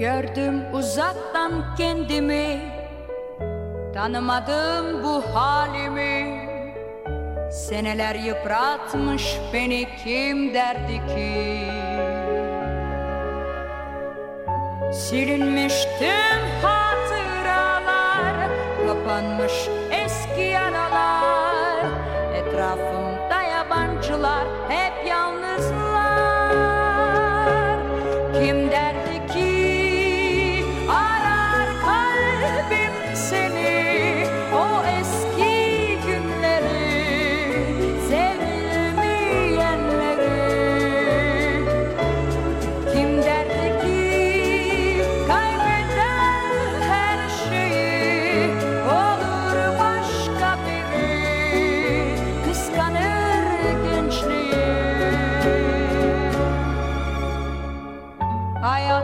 Gördüm uzaktan kendimi. Tanımadım bu halimi. Seneler yıpratmış beni kim derdi ki? Silinmiş tüm hatıralar Kapanmış eski yaralar. Etrafımda yabancılar Hep yalnızlar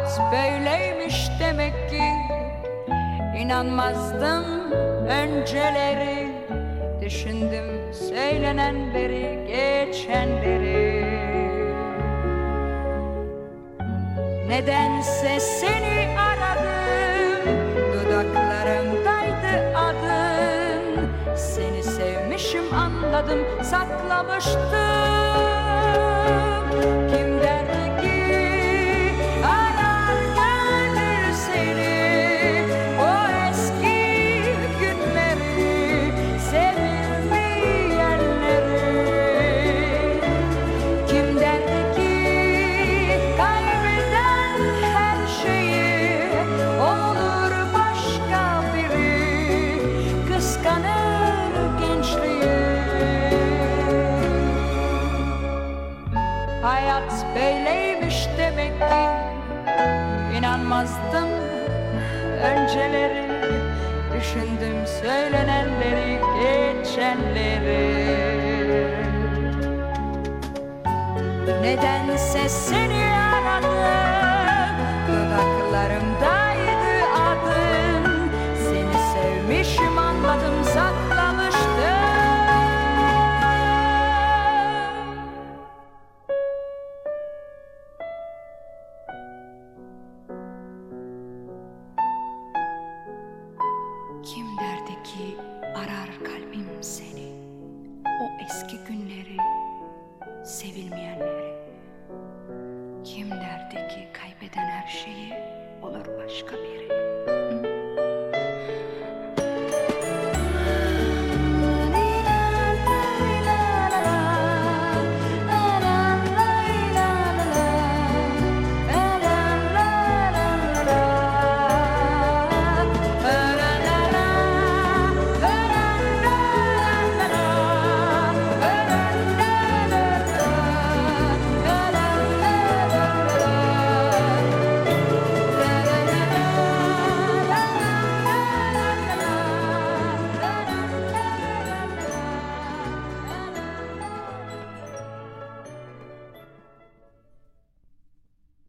Hayat böyleymiş demek ki. İnanmazdım önceleri Düşündüm söylenenleri geçenleri. Nedense seni aradım Dudaklarımdaydı adın Seni sevmişim anladım saklamıştım Hayat böyleymiş demek ki. İnanmazdım önceleri Düşündüm söylenenleri geçenleri. Nedense seni ki arar kalbim seni. O eski günleri sevilmeyenleri. Kim derdi ki kaybeden her şeyi olur başka biri